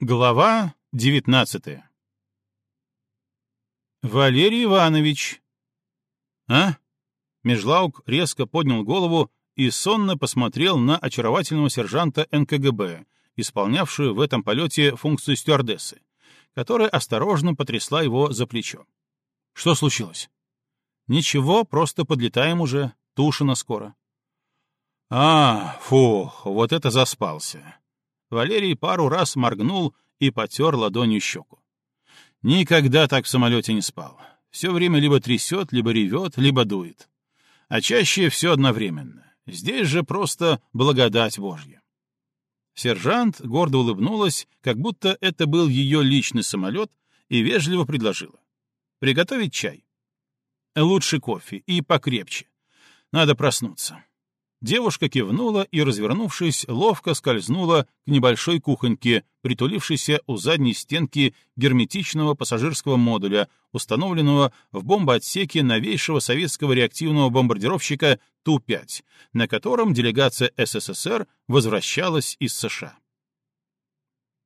Глава девятнадцатая «Валерий Иванович!» «А?» Межлаук резко поднял голову и сонно посмотрел на очаровательного сержанта НКГБ, исполнявшую в этом полете функцию стюардессы, которая осторожно потрясла его за плечо. «Что случилось?» «Ничего, просто подлетаем уже, Тушина скоро». «А, фух, вот это заспался!» Валерий пару раз моргнул и потер ладонью щеку. Никогда так в самолете не спал. Все время либо трясет, либо ревет, либо дует. А чаще все одновременно. Здесь же просто благодать Божья. Сержант гордо улыбнулась, как будто это был ее личный самолет, и вежливо предложила. «Приготовить чай?» «Лучше кофе и покрепче. Надо проснуться». Девушка кивнула и, развернувшись, ловко скользнула к небольшой кухоньке, притулившейся у задней стенки герметичного пассажирского модуля, установленного в бомбоотсеке новейшего советского реактивного бомбардировщика Ту-5, на котором делегация СССР возвращалась из США.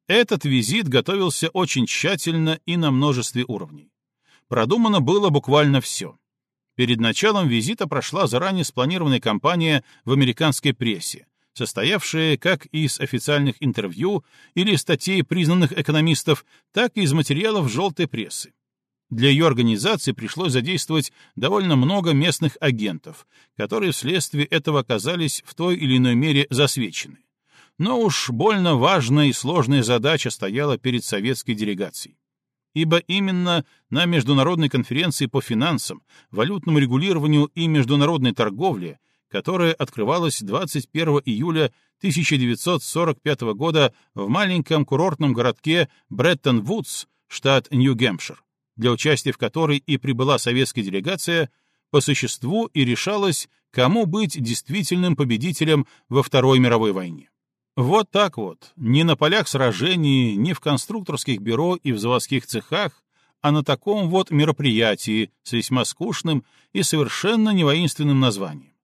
Этот визит готовился очень тщательно и на множестве уровней. Продумано было буквально все. Перед началом визита прошла заранее спланированная кампания в американской прессе, состоявшая как из официальных интервью или статей признанных экономистов, так и из материалов желтой прессы. Для ее организации пришлось задействовать довольно много местных агентов, которые вследствие этого оказались в той или иной мере засвечены. Но уж больно важная и сложная задача стояла перед советской делегацией ибо именно на Международной конференции по финансам, валютному регулированию и международной торговле, которая открывалась 21 июля 1945 года в маленьком курортном городке Бреттон-Вудс, штат Нью-Гэмпшир, для участия в которой и прибыла советская делегация, по существу и решалось, кому быть действительным победителем во Второй мировой войне. Вот так вот, не на полях сражений, не в конструкторских бюро и в заводских цехах, а на таком вот мероприятии с весьма скучным и совершенно невоинственным названием.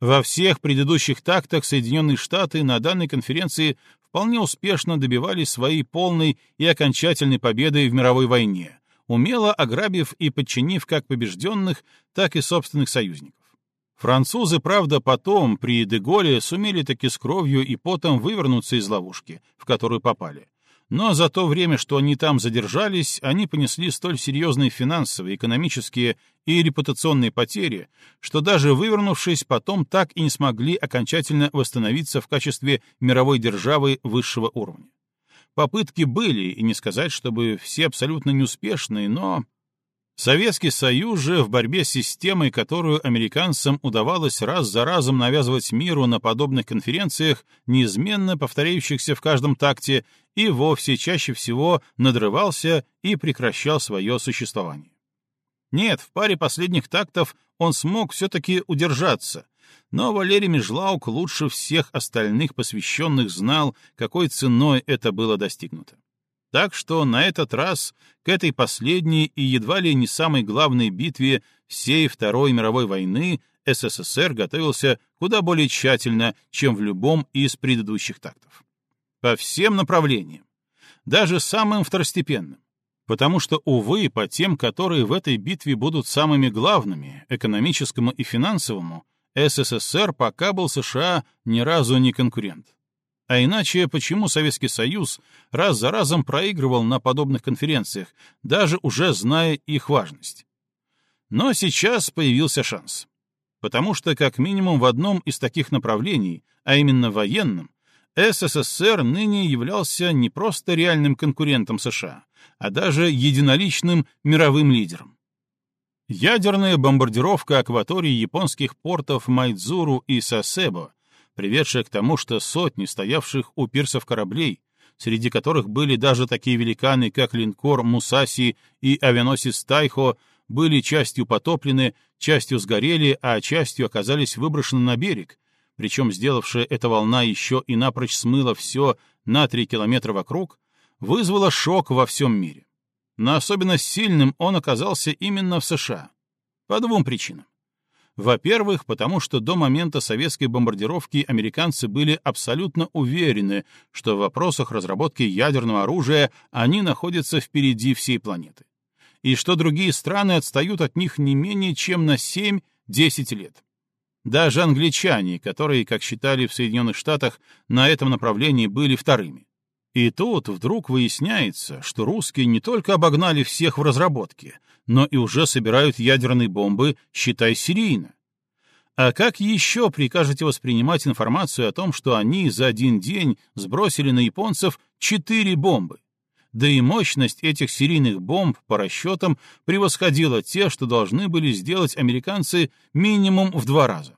Во всех предыдущих тактах Соединенные Штаты на данной конференции вполне успешно добивались своей полной и окончательной победы в мировой войне, умело ограбив и подчинив как побежденных, так и собственных союзников. Французы, правда, потом, при Деголе, сумели таки с кровью и потом вывернуться из ловушки, в которую попали. Но за то время, что они там задержались, они понесли столь серьезные финансовые, экономические и репутационные потери, что даже вывернувшись, потом так и не смогли окончательно восстановиться в качестве мировой державы высшего уровня. Попытки были, и не сказать, чтобы все абсолютно неуспешные, но Советский Союз же в борьбе с системой, которую американцам удавалось раз за разом навязывать миру на подобных конференциях, неизменно повторяющихся в каждом такте, и вовсе чаще всего надрывался и прекращал свое существование. Нет, в паре последних тактов он смог все-таки удержаться, но Валерий Межлаук лучше всех остальных посвященных знал, какой ценой это было достигнуто. Так что на этот раз к этой последней и едва ли не самой главной битве всей Второй мировой войны СССР готовился куда более тщательно, чем в любом из предыдущих тактов. По всем направлениям, даже самым второстепенным. Потому что, увы, по тем, которые в этой битве будут самыми главными, экономическому и финансовому, СССР пока был США ни разу не конкурент. А иначе почему Советский Союз раз за разом проигрывал на подобных конференциях, даже уже зная их важность? Но сейчас появился шанс. Потому что как минимум в одном из таких направлений, а именно военном, СССР ныне являлся не просто реальным конкурентом США, а даже единоличным мировым лидером. Ядерная бомбардировка акватории японских портов Майдзуру и Сасебо приведшая к тому, что сотни стоявших у пирсов кораблей, среди которых были даже такие великаны, как линкор Мусаси и авианосец Тайхо, были частью потоплены, частью сгорели, а частью оказались выброшены на берег, причем сделавшая эта волна еще и напрочь смыла все на три километра вокруг, вызвала шок во всем мире. Но особенно сильным он оказался именно в США. По двум причинам. Во-первых, потому что до момента советской бомбардировки американцы были абсолютно уверены, что в вопросах разработки ядерного оружия они находятся впереди всей планеты. И что другие страны отстают от них не менее чем на 7-10 лет. Даже англичане, которые, как считали в Соединенных Штатах, на этом направлении были вторыми. И тут вдруг выясняется, что русские не только обогнали всех в разработке, но и уже собирают ядерные бомбы, считай, серийно. А как еще прикажете воспринимать информацию о том, что они за один день сбросили на японцев четыре бомбы? Да и мощность этих серийных бомб, по расчетам, превосходила те, что должны были сделать американцы минимум в два раза.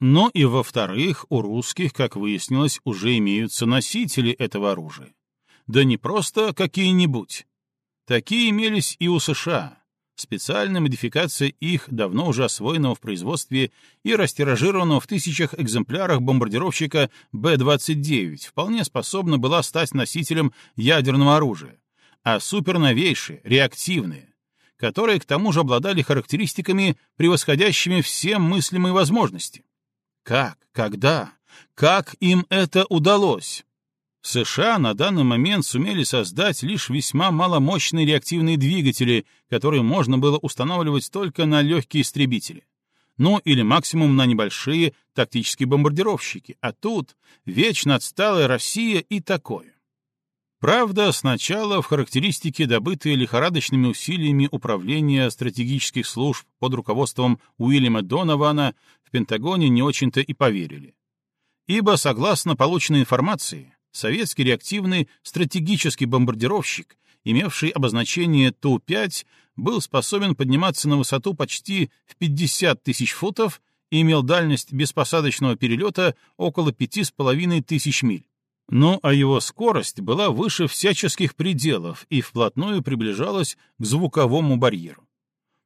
Но и во-вторых, у русских, как выяснилось, уже имеются носители этого оружия. Да не просто какие-нибудь. Такие имелись и у США. Специальная модификация их, давно уже освоенного в производстве и растиражированного в тысячах экземплярах бомбардировщика Б-29, вполне способна была стать носителем ядерного оружия, а суперновейшие, реактивные, которые к тому же обладали характеристиками, превосходящими все мыслимые возможности. Как? Когда? Как им это удалось? США на данный момент сумели создать лишь весьма маломощные реактивные двигатели, которые можно было устанавливать только на легкие истребители. Ну или максимум на небольшие тактические бомбардировщики. А тут вечно отсталая Россия и такое. Правда, сначала в характеристике, добытые лихорадочными усилиями управления стратегических служб под руководством Уильяма Донована, в Пентагоне не очень-то и поверили. Ибо, согласно полученной информации, советский реактивный стратегический бомбардировщик, имевший обозначение Ту-5, был способен подниматься на высоту почти в 50 тысяч футов и имел дальность беспосадочного перелета около 5,5 тысяч миль. Ну а его скорость была выше всяческих пределов и вплотную приближалась к звуковому барьеру.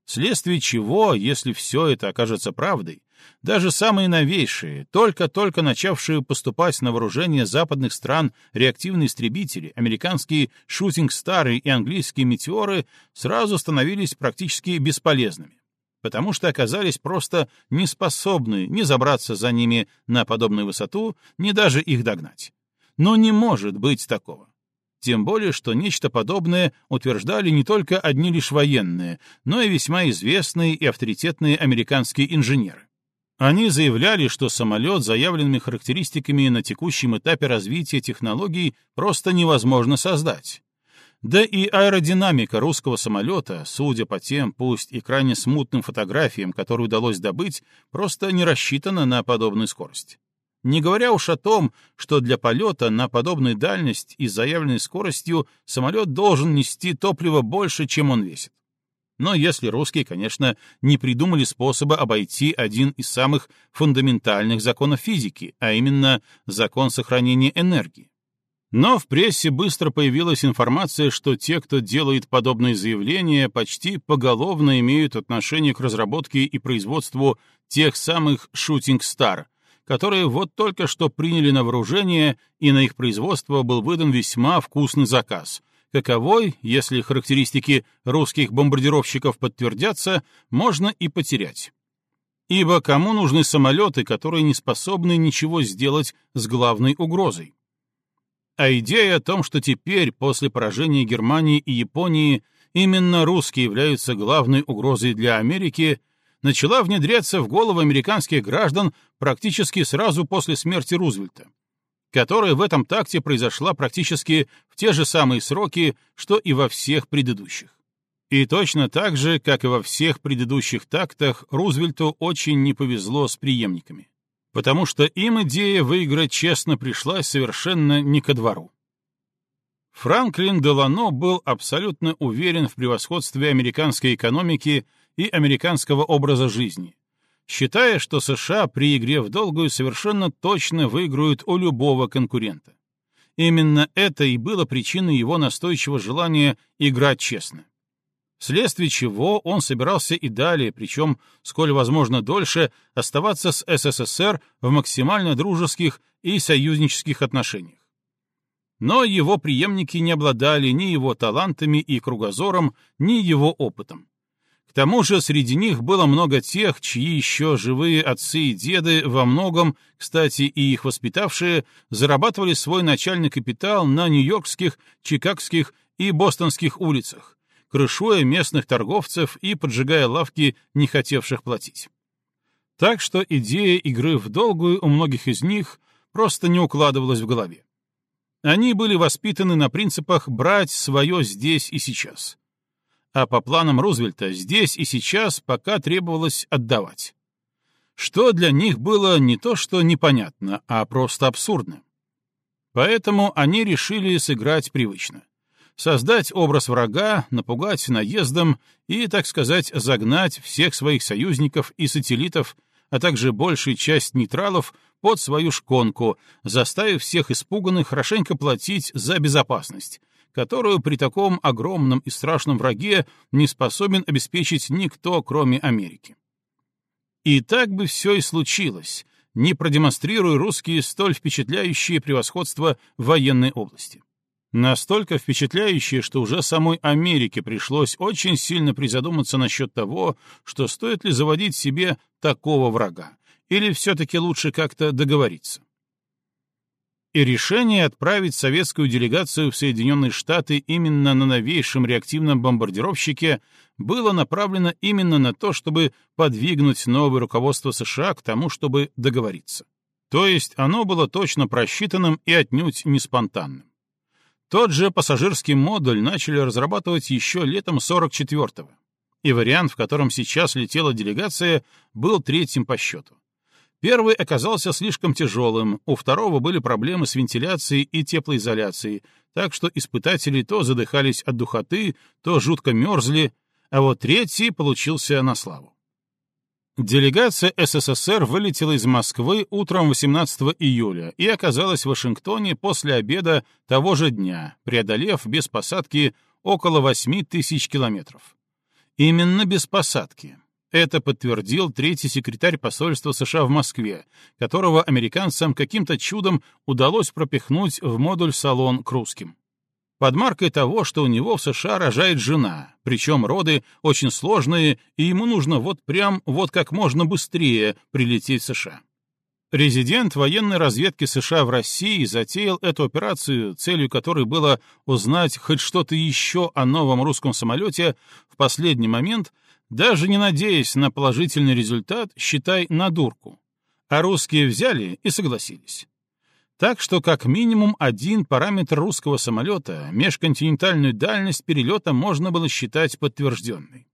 Вследствие чего, если все это окажется правдой, даже самые новейшие, только-только начавшие поступать на вооружение западных стран реактивные истребители, американские шутинг-стары и английские метеоры сразу становились практически бесполезными, потому что оказались просто неспособны ни забраться за ними на подобную высоту, ни даже их догнать. Но не может быть такого. Тем более, что нечто подобное утверждали не только одни лишь военные, но и весьма известные и авторитетные американские инженеры. Они заявляли, что самолет с заявленными характеристиками на текущем этапе развития технологий просто невозможно создать. Да и аэродинамика русского самолета, судя по тем, пусть и крайне смутным фотографиям, которые удалось добыть, просто не рассчитана на подобную скорость. Не говоря уж о том, что для полета на подобную дальность и заявленной скоростью самолет должен нести топливо больше, чем он весит. Но если русские, конечно, не придумали способа обойти один из самых фундаментальных законов физики, а именно закон сохранения энергии. Но в прессе быстро появилась информация, что те, кто делает подобные заявления, почти поголовно имеют отношение к разработке и производству тех самых «Shooting Star», которые вот только что приняли на вооружение, и на их производство был выдан весьма вкусный заказ, каковой, если характеристики русских бомбардировщиков подтвердятся, можно и потерять. Ибо кому нужны самолеты, которые не способны ничего сделать с главной угрозой? А идея о том, что теперь, после поражения Германии и Японии, именно русские являются главной угрозой для Америки — начала внедряться в головы американских граждан практически сразу после смерти Рузвельта, которая в этом такте произошла практически в те же самые сроки, что и во всех предыдущих. И точно так же, как и во всех предыдущих тактах, Рузвельту очень не повезло с преемниками, потому что им идея выиграть честно пришлась совершенно не ко двору. Франклин Делано был абсолютно уверен в превосходстве американской экономики и американского образа жизни, считая, что США при игре в долгую совершенно точно выиграют у любого конкурента. Именно это и было причиной его настойчивого желания играть честно. Вследствие чего он собирался и далее, причем, сколь возможно дольше, оставаться с СССР в максимально дружеских и союзнических отношениях. Но его преемники не обладали ни его талантами и кругозором, ни его опытом. К тому же среди них было много тех, чьи еще живые отцы и деды во многом, кстати, и их воспитавшие, зарабатывали свой начальный капитал на нью-йоркских, чикагских и бостонских улицах, крышуя местных торговцев и поджигая лавки, не хотевших платить. Так что идея игры в долгую у многих из них просто не укладывалась в голове. Они были воспитаны на принципах брать свое здесь и сейчас. А по планам Рузвельта здесь и сейчас пока требовалось отдавать. Что для них было не то что непонятно, а просто абсурдно. Поэтому они решили сыграть привычно. Создать образ врага, напугать наездом и, так сказать, загнать всех своих союзников и сателлитов, а также большую часть нейтралов под свою шконку, заставив всех испуганных хорошенько платить за безопасность, которую при таком огромном и страшном враге не способен обеспечить никто, кроме Америки. И так бы все и случилось, не продемонстрируя русские столь впечатляющее превосходство в военной области. Настолько впечатляющее, что уже самой Америке пришлось очень сильно призадуматься насчет того, что стоит ли заводить себе такого врага, или все-таки лучше как-то договориться? И решение отправить советскую делегацию в Соединенные Штаты именно на новейшем реактивном бомбардировщике было направлено именно на то, чтобы подвигнуть новое руководство США к тому, чтобы договориться. То есть оно было точно просчитанным и отнюдь не спонтанным. Тот же пассажирский модуль начали разрабатывать еще летом 44-го, и вариант, в котором сейчас летела делегация, был третьим по счету. Первый оказался слишком тяжелым, у второго были проблемы с вентиляцией и теплоизоляцией, так что испытатели то задыхались от духоты, то жутко мерзли, а вот третий получился на славу. Делегация СССР вылетела из Москвы утром 18 июля и оказалась в Вашингтоне после обеда того же дня, преодолев без посадки около 8 тысяч километров. Именно без посадки, это подтвердил третий секретарь посольства США в Москве, которого американцам каким-то чудом удалось пропихнуть в модуль-салон к русским. Под маркой того, что у него в США рожает жена, причем роды очень сложные, и ему нужно вот прям вот как можно быстрее прилететь в США. Резидент военной разведки США в России затеял эту операцию, целью которой было узнать хоть что-то еще о новом русском самолете в последний момент, даже не надеясь на положительный результат, считай на дурку. А русские взяли и согласились. Так что как минимум один параметр русского самолета, межконтинентальную дальность перелета можно было считать подтвержденной.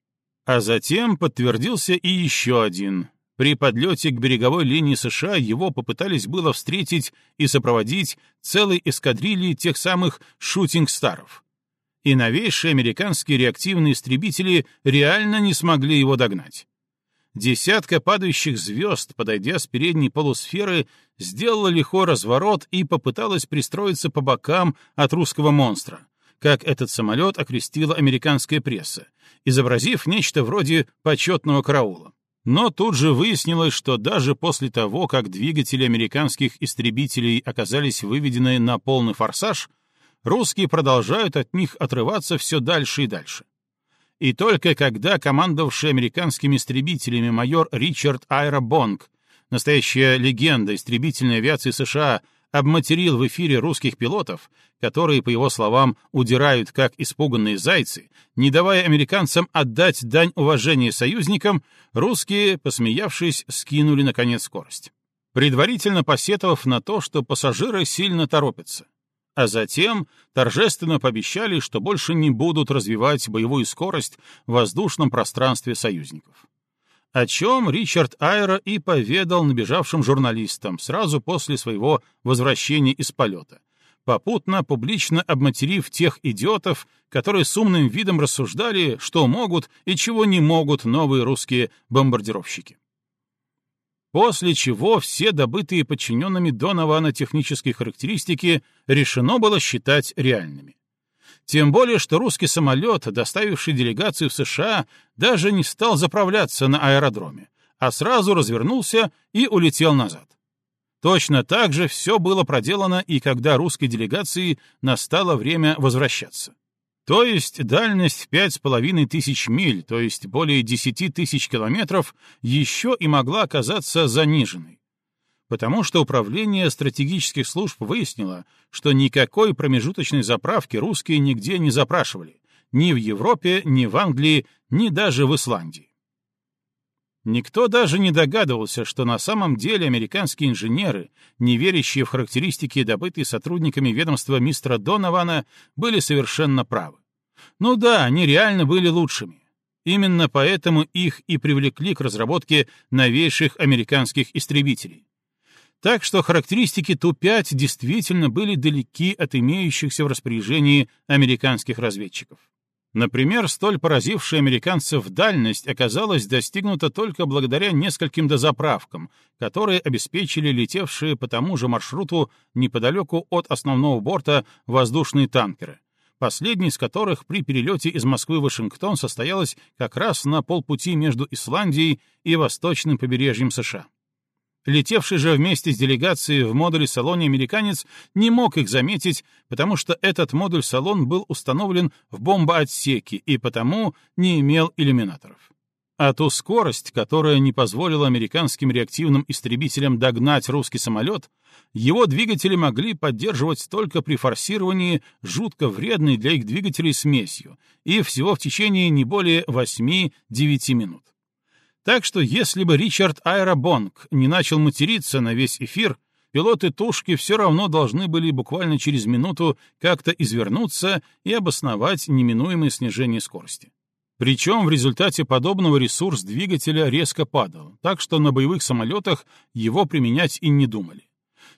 А затем подтвердился и еще один. При подлете к береговой линии США его попытались было встретить и сопроводить целой эскадрильей тех самых «шутинг-старов», и новейшие американские реактивные истребители реально не смогли его догнать. Десятка падающих звезд, подойдя с передней полусферы, сделала лихой разворот и попыталась пристроиться по бокам от русского монстра, как этот самолет окрестила американская пресса, изобразив нечто вроде почетного караула. Но тут же выяснилось, что даже после того, как двигатели американских истребителей оказались выведены на полный форсаж, русские продолжают от них отрываться все дальше и дальше. И только когда командовавший американскими истребителями майор Ричард Айра Бонг, настоящая легенда истребительной авиации США, обматерил в эфире русских пилотов, которые, по его словам, удирают как испуганные зайцы, не давая американцам отдать дань уважения союзникам, русские, посмеявшись, скинули, наконец, скорость. Предварительно посетовав на то, что пассажиры сильно торопятся а затем торжественно пообещали, что больше не будут развивать боевую скорость в воздушном пространстве союзников. О чем Ричард Айра и поведал набежавшим журналистам сразу после своего возвращения из полета, попутно публично обматерив тех идиотов, которые с умным видом рассуждали, что могут и чего не могут новые русские бомбардировщики после чего все добытые подчиненными Донована технические характеристики решено было считать реальными. Тем более, что русский самолет, доставивший делегацию в США, даже не стал заправляться на аэродроме, а сразу развернулся и улетел назад. Точно так же все было проделано и когда русской делегации настало время возвращаться. То есть дальность в пять с половиной тысяч миль, то есть более десяти тысяч километров, еще и могла оказаться заниженной. Потому что управление стратегических служб выяснило, что никакой промежуточной заправки русские нигде не запрашивали, ни в Европе, ни в Англии, ни даже в Исландии. Никто даже не догадывался, что на самом деле американские инженеры, не верящие в характеристики, добытые сотрудниками ведомства мистера Донована, были совершенно правы. Ну да, они реально были лучшими. Именно поэтому их и привлекли к разработке новейших американских истребителей. Так что характеристики Ту-5 действительно были далеки от имеющихся в распоряжении американских разведчиков. Например, столь поразившая американцев дальность оказалась достигнута только благодаря нескольким дозаправкам, которые обеспечили летевшие по тому же маршруту неподалеку от основного борта воздушные танкеры, последний из которых при перелете из Москвы в Вашингтон состоялась как раз на полпути между Исландией и восточным побережьем США. Летевший же вместе с делегацией в модуле-салоне американец не мог их заметить, потому что этот модуль-салон был установлен в бомбоотсеке и потому не имел иллюминаторов. А ту скорость, которая не позволила американским реактивным истребителям догнать русский самолет, его двигатели могли поддерживать только при форсировании жутко вредной для их двигателей смесью и всего в течение не более 8-9 минут. Так что если бы Ричард Айробонг не начал материться на весь эфир, пилоты тушки все равно должны были буквально через минуту как-то извернуться и обосновать неминуемое снижение скорости. Причем в результате подобного ресурс двигателя резко падал, так что на боевых самолетах его применять и не думали.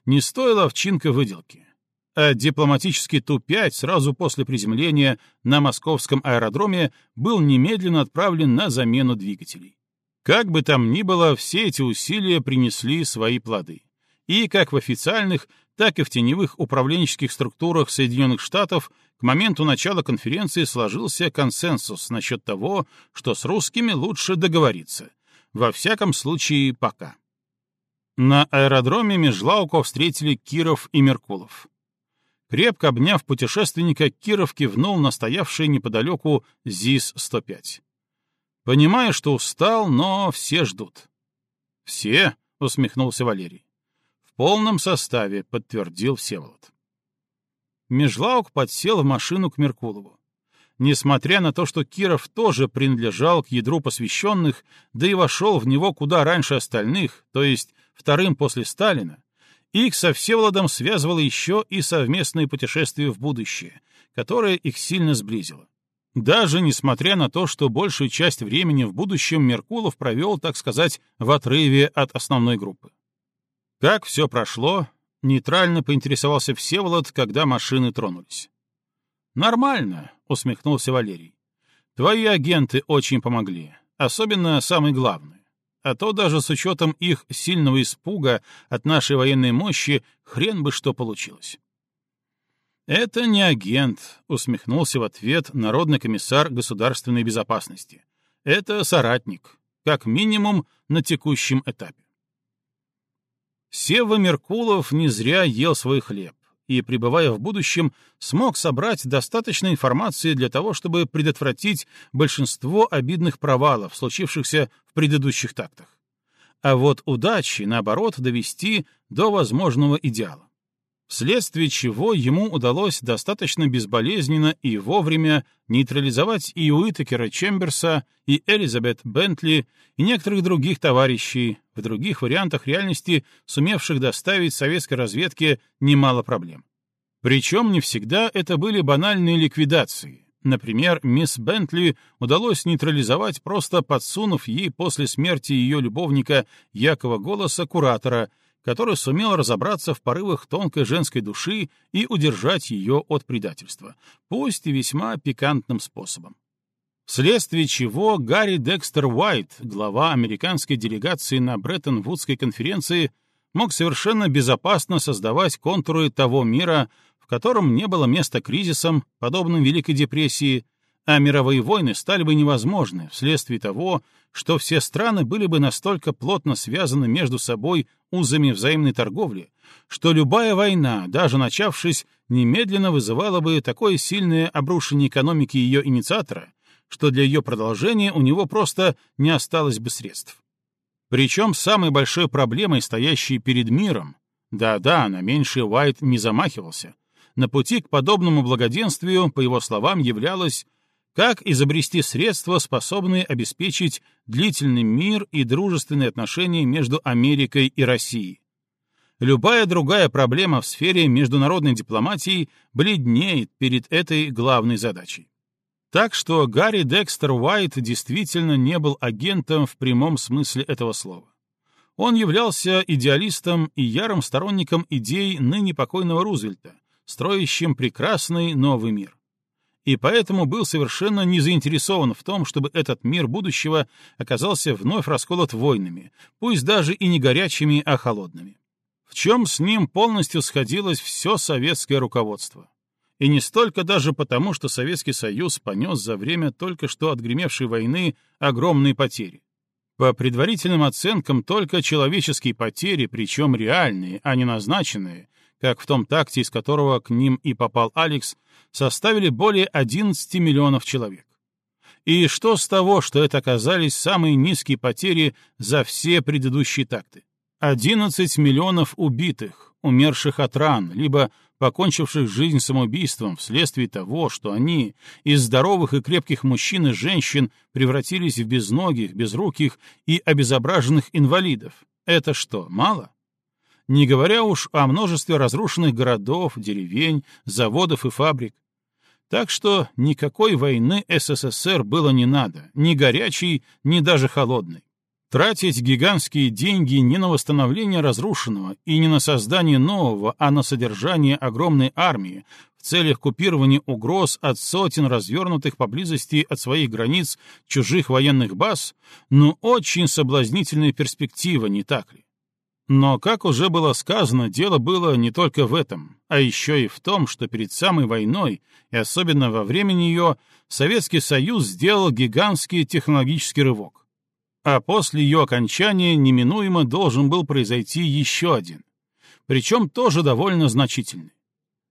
Не стоила овчинка выделки. А дипломатический Ту-5 сразу после приземления на московском аэродроме был немедленно отправлен на замену двигателей. Как бы там ни было, все эти усилия принесли свои плоды. И как в официальных, так и в теневых управленческих структурах Соединенных Штатов к моменту начала конференции сложился консенсус насчет того, что с русскими лучше договориться. Во всяком случае, пока. На аэродроме Межлауко встретили Киров и Меркулов. Крепко обняв путешественника, Киров кивнул на стоявший неподалеку ЗИС-105. Понимаю, что устал, но все ждут. Все, усмехнулся Валерий. В полном составе, подтвердил Всеволод. Межлаук подсел в машину к Меркулову. Несмотря на то, что Киров тоже принадлежал к ядру посвященных, да и вошел в него куда раньше остальных, то есть вторым после Сталина, их со Всеволодом связывало еще и совместное путешествие в будущее, которое их сильно сблизило. Даже несмотря на то, что большую часть времени в будущем Меркулов провел, так сказать, в отрыве от основной группы. Как все прошло, нейтрально поинтересовался Всеволод, когда машины тронулись. «Нормально», — усмехнулся Валерий. «Твои агенты очень помогли, особенно самый главный. А то даже с учетом их сильного испуга от нашей военной мощи хрен бы что получилось». «Это не агент», — усмехнулся в ответ Народный комиссар государственной безопасности. «Это соратник, как минимум на текущем этапе». Сева Меркулов не зря ел свой хлеб и, пребывая в будущем, смог собрать достаточно информации для того, чтобы предотвратить большинство обидных провалов, случившихся в предыдущих тактах. А вот удачи, наоборот, довести до возможного идеала вследствие чего ему удалось достаточно безболезненно и вовремя нейтрализовать и Уитакера Чемберса, и Элизабет Бентли, и некоторых других товарищей, в других вариантах реальности, сумевших доставить советской разведке немало проблем. Причем не всегда это были банальные ликвидации. Например, мисс Бентли удалось нейтрализовать, просто подсунув ей после смерти ее любовника Якова Голоса куратора, который сумел разобраться в порывах тонкой женской души и удержать ее от предательства, пусть и весьма пикантным способом. Вследствие чего Гарри Декстер Уайт, глава американской делегации на Бреттон-Вудской конференции, мог совершенно безопасно создавать контуры того мира, в котором не было места кризисам, подобным Великой депрессии, а мировые войны стали бы невозможны вследствие того, что все страны были бы настолько плотно связаны между собой узами взаимной торговли, что любая война, даже начавшись, немедленно вызывало бы такое сильное обрушение экономики ее инициатора, что для ее продолжения у него просто не осталось бы средств. Причем самой большой проблемой, стоящей перед миром, да-да, на меньший Уайт не замахивался, на пути к подобному благоденствию, по его словам, являлось как изобрести средства, способные обеспечить длительный мир и дружественные отношения между Америкой и Россией? Любая другая проблема в сфере международной дипломатии бледнеет перед этой главной задачей. Так что Гарри Декстер Уайт действительно не был агентом в прямом смысле этого слова. Он являлся идеалистом и ярым сторонником идей ныне покойного Рузвельта, строящим прекрасный новый мир и поэтому был совершенно не заинтересован в том, чтобы этот мир будущего оказался вновь расколот войнами, пусть даже и не горячими, а холодными. В чем с ним полностью сходилось все советское руководство. И не столько даже потому, что Советский Союз понес за время только что отгремевшей войны огромные потери. По предварительным оценкам, только человеческие потери, причем реальные, а не назначенные, как в том такте, из которого к ним и попал Алекс, составили более 11 миллионов человек. И что с того, что это оказались самые низкие потери за все предыдущие такты? 11 миллионов убитых, умерших от ран, либо покончивших жизнь самоубийством вследствие того, что они из здоровых и крепких мужчин и женщин превратились в безногих, безруких и обезображенных инвалидов. Это что, мало? Не говоря уж о множестве разрушенных городов, деревень, заводов и фабрик. Так что никакой войны СССР было не надо, ни горячей, ни даже холодной. Тратить гигантские деньги не на восстановление разрушенного и не на создание нового, а на содержание огромной армии в целях купирования угроз от сотен развернутых поблизости от своих границ чужих военных баз, ну очень соблазнительная перспектива, не так ли? Но, как уже было сказано, дело было не только в этом, а еще и в том, что перед самой войной, и особенно во время нее, Советский Союз сделал гигантский технологический рывок. А после ее окончания неминуемо должен был произойти еще один. Причем тоже довольно значительный.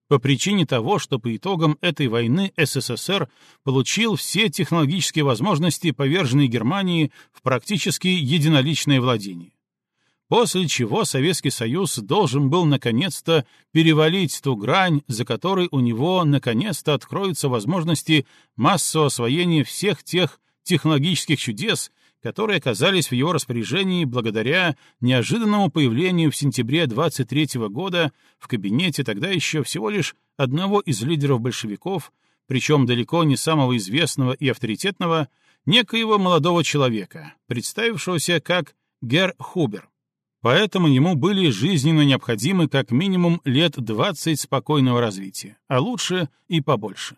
По причине того, что по итогам этой войны СССР получил все технологические возможности поверженной Германии в практически единоличное владение после чего Советский Союз должен был наконец-то перевалить ту грань, за которой у него наконец-то откроются возможности массового освоения всех тех технологических чудес, которые оказались в его распоряжении благодаря неожиданному появлению в сентябре 23 года в кабинете тогда еще всего лишь одного из лидеров большевиков, причем далеко не самого известного и авторитетного, некоего молодого человека, представившегося как Гер Хубер поэтому ему были жизненно необходимы как минимум лет 20 спокойного развития, а лучше и побольше.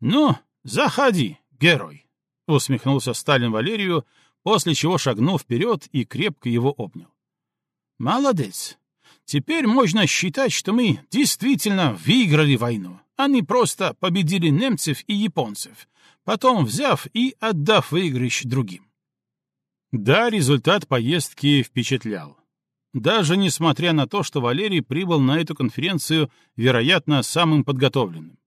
«Ну, заходи, герой!» — усмехнулся Сталин Валерию, после чего шагнул вперед и крепко его обнял. «Молодец! Теперь можно считать, что мы действительно выиграли войну, а не просто победили немцев и японцев, потом взяв и отдав выигрыш другим. Да, результат поездки впечатлял. Даже несмотря на то, что Валерий прибыл на эту конференцию, вероятно, самым подготовленным.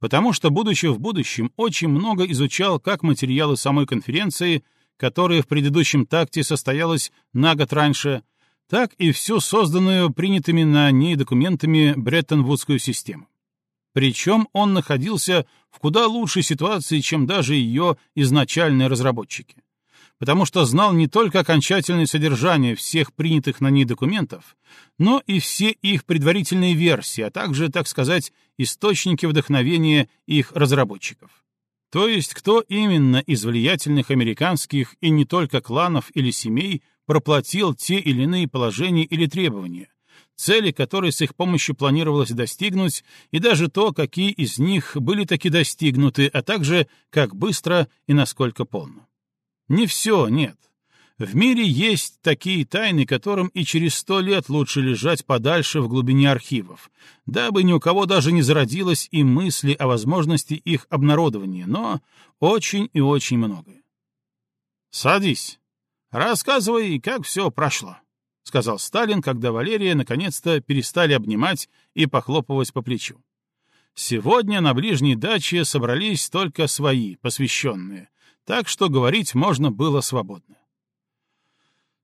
Потому что, будучи в будущем, очень много изучал как материалы самой конференции, которая в предыдущем такте состоялась на год раньше, так и всю созданную принятыми на ней документами Бреттон-Вудскую систему. Причем он находился в куда лучшей ситуации, чем даже ее изначальные разработчики потому что знал не только окончательное содержание всех принятых на ней документов, но и все их предварительные версии, а также, так сказать, источники вдохновения их разработчиков. То есть, кто именно из влиятельных американских и не только кланов или семей проплатил те или иные положения или требования, цели которые с их помощью планировалось достигнуть, и даже то, какие из них были таки достигнуты, а также как быстро и насколько полно. Не все, нет. В мире есть такие тайны, которым и через сто лет лучше лежать подальше в глубине архивов, дабы ни у кого даже не зародилось и мысли о возможности их обнародования, но очень и очень многое. «Садись. Рассказывай, как все прошло», — сказал Сталин, когда Валерия наконец-то перестали обнимать и похлопывать по плечу. Сегодня на ближней даче собрались только свои, посвященные, так что говорить можно было свободно.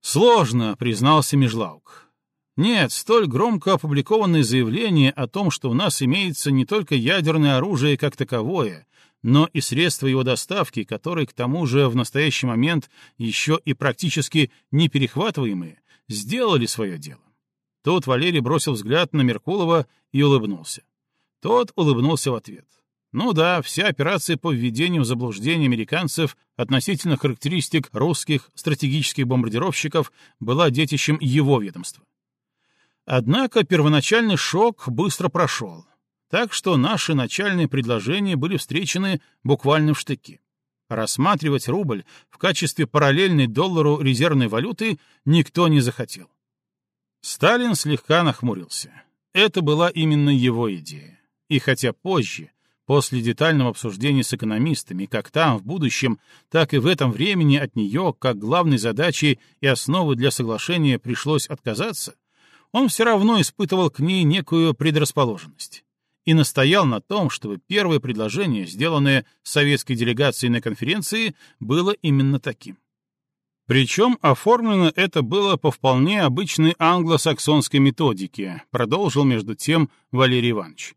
«Сложно», — признался Межлаук. «Нет, столь громко опубликованное заявление о том, что у нас имеется не только ядерное оружие как таковое, но и средства его доставки, которые, к тому же, в настоящий момент еще и практически неперехватываемые, сделали свое дело». Тут Валерий бросил взгляд на Меркулова и улыбнулся. Тот улыбнулся в ответ. Ну да, вся операция по введению в заблуждение американцев относительно характеристик русских стратегических бомбардировщиков была детищем его ведомства. Однако первоначальный шок быстро прошел, так что наши начальные предложения были встречены буквально в штыки. Рассматривать рубль в качестве параллельной доллару резервной валюты никто не захотел. Сталин слегка нахмурился. Это была именно его идея. И хотя позже, После детального обсуждения с экономистами, как там, в будущем, так и в этом времени от нее, как главной задачи и основы для соглашения, пришлось отказаться, он все равно испытывал к ней некую предрасположенность и настоял на том, чтобы первое предложение, сделанное советской делегацией на конференции, было именно таким. Причем оформлено это было по вполне обычной англосаксонской методике, продолжил между тем Валерий Иванович.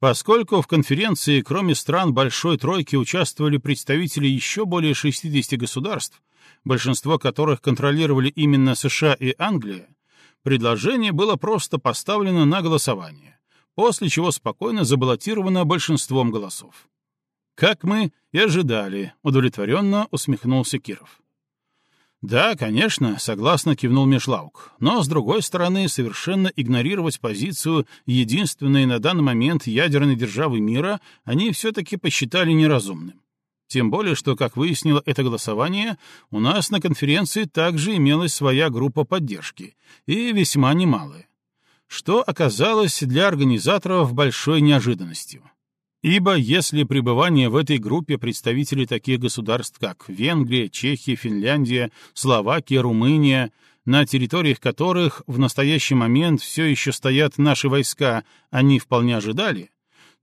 Поскольку в конференции, кроме стран Большой Тройки, участвовали представители еще более 60 государств, большинство которых контролировали именно США и Англия, предложение было просто поставлено на голосование, после чего спокойно забаллотировано большинством голосов. Как мы и ожидали, удовлетворенно усмехнулся Киров. Да, конечно, согласно кивнул Межлаук, но, с другой стороны, совершенно игнорировать позицию единственной на данный момент ядерной державы мира они все-таки посчитали неразумным. Тем более, что, как выяснило это голосование, у нас на конференции также имелась своя группа поддержки, и весьма немалая, что оказалось для организаторов большой неожиданностью. Ибо если пребывание в этой группе представителей таких государств, как Венгрия, Чехия, Финляндия, Словакия, Румыния, на территориях которых в настоящий момент все еще стоят наши войска, они вполне ожидали,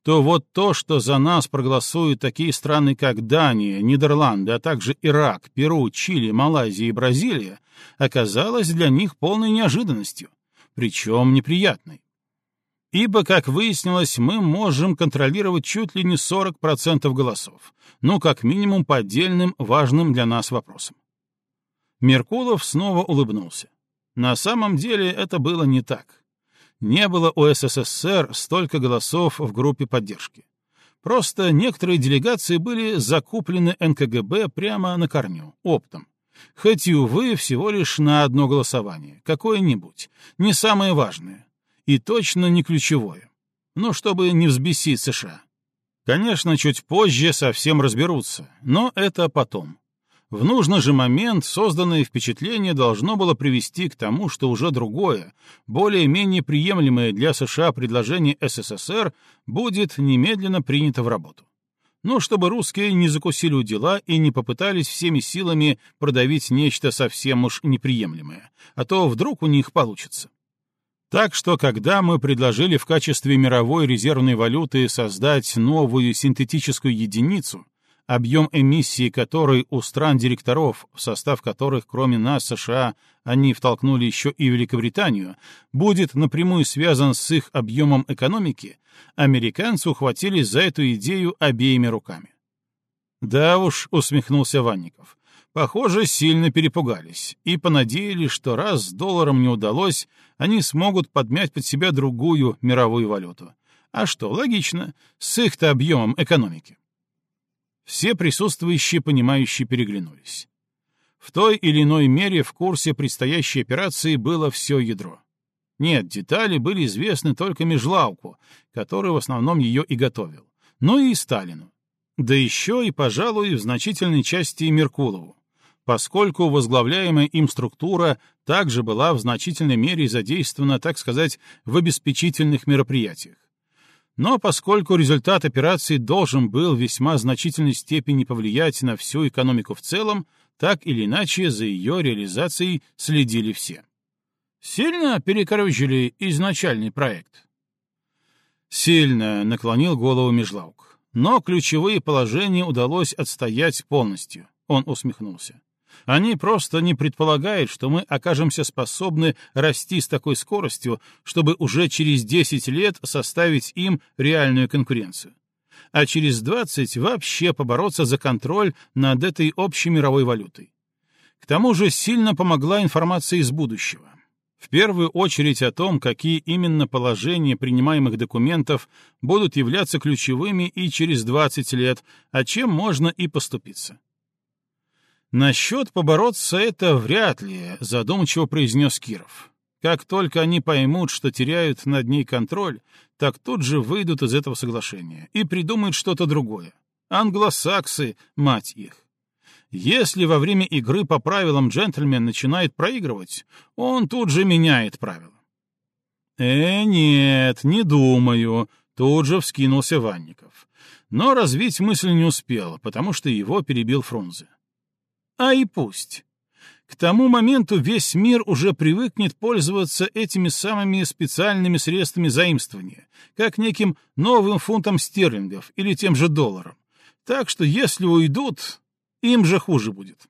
то вот то, что за нас проголосуют такие страны, как Дания, Нидерланды, а также Ирак, Перу, Чили, Малайзия и Бразилия, оказалось для них полной неожиданностью, причем неприятной. Ибо, как выяснилось, мы можем контролировать чуть ли не 40% голосов, ну, как минимум по отдельным важным для нас вопросам. Меркулов снова улыбнулся. На самом деле это было не так. Не было у СССР столько голосов в группе поддержки. Просто некоторые делегации были закуплены НКГБ прямо на корню, оптом. Хоть и, увы, всего лишь на одно голосование, какое-нибудь, не самое важное, и точно не ключевое. Но чтобы не взбесить США. Конечно, чуть позже совсем разберутся, но это потом. В нужный же момент созданное впечатление должно было привести к тому, что уже другое, более-менее приемлемое для США предложение СССР будет немедленно принято в работу. Но чтобы русские не закусили у дела и не попытались всеми силами продавить нечто совсем уж неприемлемое, а то вдруг у них получится. Так что, когда мы предложили в качестве мировой резервной валюты создать новую синтетическую единицу, объем эмиссии которой у стран-директоров, в состав которых, кроме нас, США, они втолкнули еще и Великобританию, будет напрямую связан с их объемом экономики, американцы ухватились за эту идею обеими руками. «Да уж», — усмехнулся Ванников, Похоже, сильно перепугались и понадеялись, что раз с долларом не удалось, они смогут подмять под себя другую мировую валюту. А что, логично, с их-то объемом экономики. Все присутствующие, понимающие, переглянулись. В той или иной мере в курсе предстоящей операции было все ядро. Нет, детали были известны только Межлауку, который в основном ее и готовил, но и Сталину. Да еще и, пожалуй, в значительной части Меркулову поскольку возглавляемая им структура также была в значительной мере задействована, так сказать, в обеспечительных мероприятиях. Но поскольку результат операции должен был в весьма значительной степени повлиять на всю экономику в целом, так или иначе за ее реализацией следили все. Сильно перекорочили изначальный проект? Сильно наклонил голову Межлаук. Но ключевые положения удалось отстоять полностью. Он усмехнулся. Они просто не предполагают, что мы окажемся способны расти с такой скоростью, чтобы уже через 10 лет составить им реальную конкуренцию. А через 20 вообще побороться за контроль над этой общей мировой валютой. К тому же сильно помогла информация из будущего. В первую очередь о том, какие именно положения принимаемых документов будут являться ключевыми и через 20 лет, а чем можно и поступиться. «Насчет побороться это вряд ли», — задумчиво произнес Киров. «Как только они поймут, что теряют над ней контроль, так тут же выйдут из этого соглашения и придумают что-то другое. Англосаксы, мать их. Если во время игры по правилам джентльмен начинает проигрывать, он тут же меняет правила. «Э, нет, не думаю», — тут же вскинулся Ванников. Но развить мысль не успел, потому что его перебил Фрунзе. А и пусть. К тому моменту весь мир уже привыкнет пользоваться этими самыми специальными средствами заимствования, как неким новым фунтом стерлингов или тем же долларом. Так что если уйдут, им же хуже будет.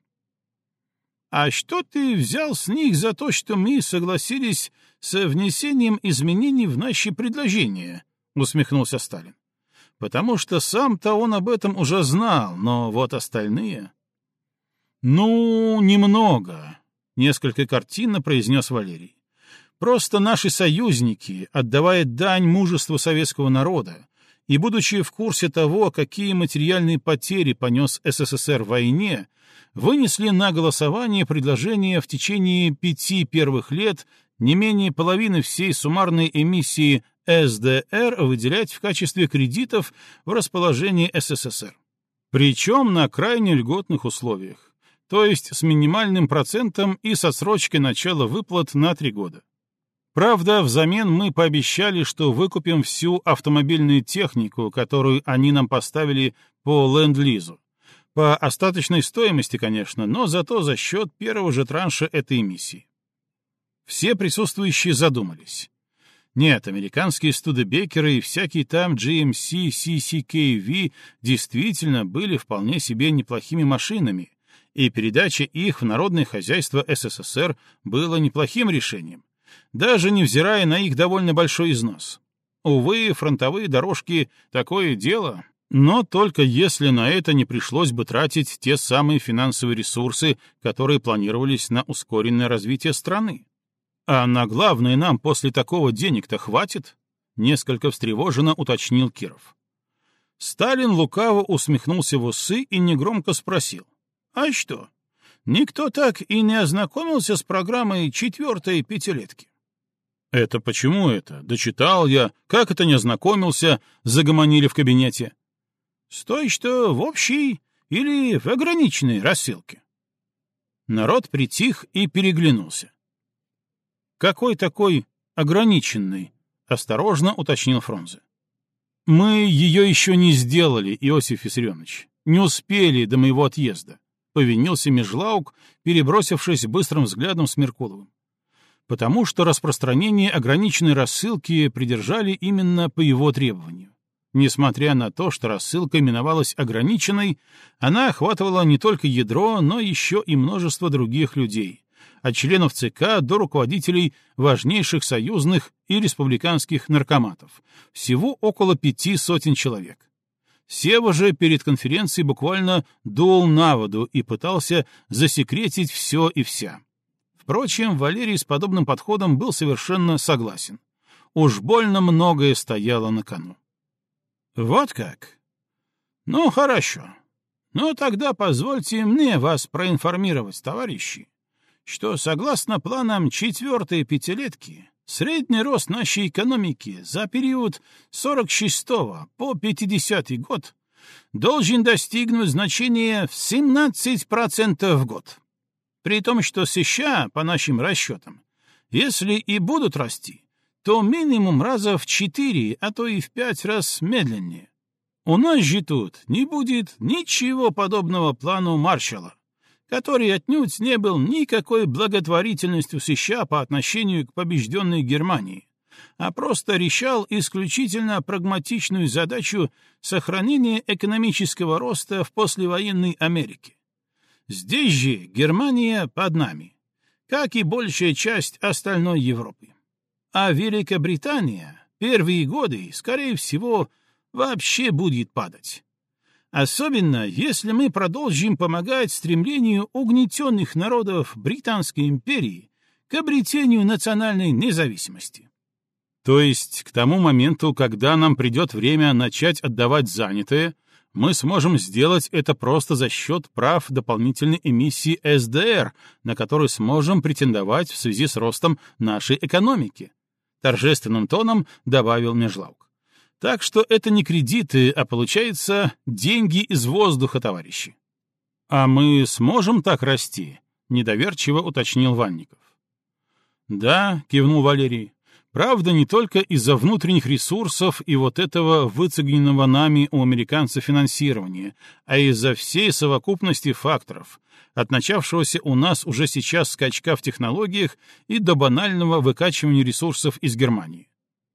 А что ты взял с них за то, что мы согласились с внесением изменений в наши предложения? усмехнулся Сталин. Потому что сам-то он об этом уже знал, но вот остальные... «Ну, немного», — несколько картинно произнес Валерий. «Просто наши союзники, отдавая дань мужеству советского народа и будучи в курсе того, какие материальные потери понес СССР в войне, вынесли на голосование предложение в течение пяти первых лет не менее половины всей суммарной эмиссии СДР выделять в качестве кредитов в расположении СССР. Причем на крайне льготных условиях то есть с минимальным процентом и с отсрочкой начала выплат на три года. Правда, взамен мы пообещали, что выкупим всю автомобильную технику, которую они нам поставили по ленд-лизу. По остаточной стоимости, конечно, но зато за счет первого же транша этой эмиссии. Все присутствующие задумались. Нет, американские студебекеры и всякие там GMC, CCKV действительно были вполне себе неплохими машинами, и передача их в народное хозяйство СССР было неплохим решением, даже невзирая на их довольно большой износ. Увы, фронтовые дорожки — такое дело, но только если на это не пришлось бы тратить те самые финансовые ресурсы, которые планировались на ускоренное развитие страны. А на главное нам после такого денег-то хватит? Несколько встревоженно уточнил Киров. Сталин лукаво усмехнулся в усы и негромко спросил. А что? Никто так и не ознакомился с программой четвертой пятилетки. Это почему это? Дочитал я. Как это не ознакомился? Загомонили в кабинете. С той, что в общей или в ограниченной рассылке. Народ притих и переглянулся. Какой такой ограниченный? Осторожно уточнил Фронзе. Мы ее еще не сделали, Иосиф Виссарионович. Не успели до моего отъезда повинился Межлаук, перебросившись быстрым взглядом с Меркуловым. Потому что распространение ограниченной рассылки придержали именно по его требованию. Несмотря на то, что рассылка именовалась ограниченной, она охватывала не только ядро, но еще и множество других людей, от членов ЦК до руководителей важнейших союзных и республиканских наркоматов, всего около пяти сотен человек. Сева же перед конференцией буквально дул на воду и пытался засекретить все и вся. Впрочем, Валерий с подобным подходом был совершенно согласен. Уж больно многое стояло на кону. Вот как? Ну, хорошо. Ну, тогда позвольте мне вас проинформировать, товарищи, что согласно планам четвертой пятилетки Средний рост нашей экономики за период 46 по 50 год должен достигнуть значения в 17% в год. При том, что США, по нашим расчетам, если и будут расти, то минимум раза в 4, а то и в 5 раз медленнее. У нас же тут не будет ничего подобного плану Маршалла, который отнюдь не был никакой благотворительностью США по отношению к побежденной Германии, а просто решал исключительно прагматичную задачу сохранения экономического роста в послевоенной Америке. Здесь же Германия под нами, как и большая часть остальной Европы. А Великобритания первые годы, скорее всего, вообще будет падать. Особенно, если мы продолжим помогать стремлению угнетенных народов Британской империи к обретению национальной независимости. То есть, к тому моменту, когда нам придет время начать отдавать занятое, мы сможем сделать это просто за счет прав дополнительной эмиссии СДР, на которые сможем претендовать в связи с ростом нашей экономики. Торжественным тоном добавил Межлаук. Так что это не кредиты, а получается деньги из воздуха, товарищи. А мы сможем так расти? Недоверчиво уточнил Ванников. Да, кивнул Валерий. Правда, не только из-за внутренних ресурсов и вот этого выцегненного нами у американцев финансирования, а из-за всей совокупности факторов, от начавшегося у нас уже сейчас скачка в технологиях и до банального выкачивания ресурсов из Германии.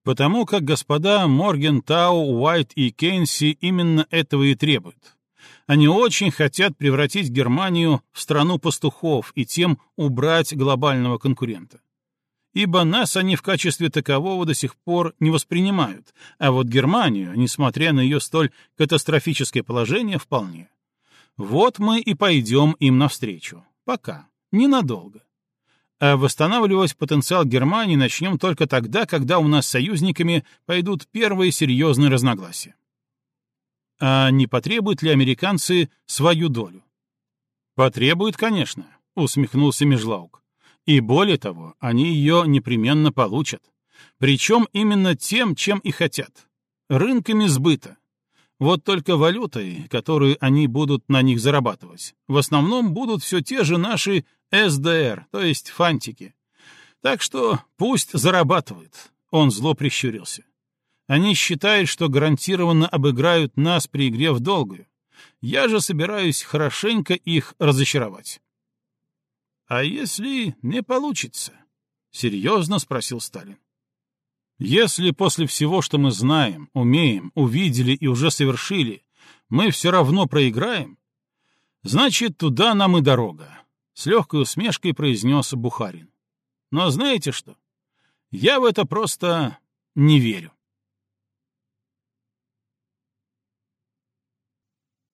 Потому как господа Морген, Тау, Уайт и Кейнси именно этого и требуют. Они очень хотят превратить Германию в страну пастухов и тем убрать глобального конкурента. Ибо нас они в качестве такового до сих пор не воспринимают, а вот Германию, несмотря на ее столь катастрофическое положение, вполне. Вот мы и пойдем им навстречу. Пока. Ненадолго а восстанавливать потенциал Германии начнем только тогда, когда у нас с союзниками пойдут первые серьезные разногласия. А не потребуют ли американцы свою долю? Потребуют, конечно, усмехнулся Межлаук. И более того, они ее непременно получат. Причем именно тем, чем и хотят. Рынками сбыта. Вот только валютой, которую они будут на них зарабатывать, в основном будут все те же наши СДР, то есть фантики. Так что пусть зарабатывают. Он зло прищурился. Они считают, что гарантированно обыграют нас при игре в долгую. Я же собираюсь хорошенько их разочаровать. А если не получится? Серьезно спросил Сталин. Если после всего, что мы знаем, умеем, увидели и уже совершили, мы все равно проиграем, значит, туда нам и дорога. С легкой усмешкой произнес Бухарин. Но знаете что? Я в это просто не верю.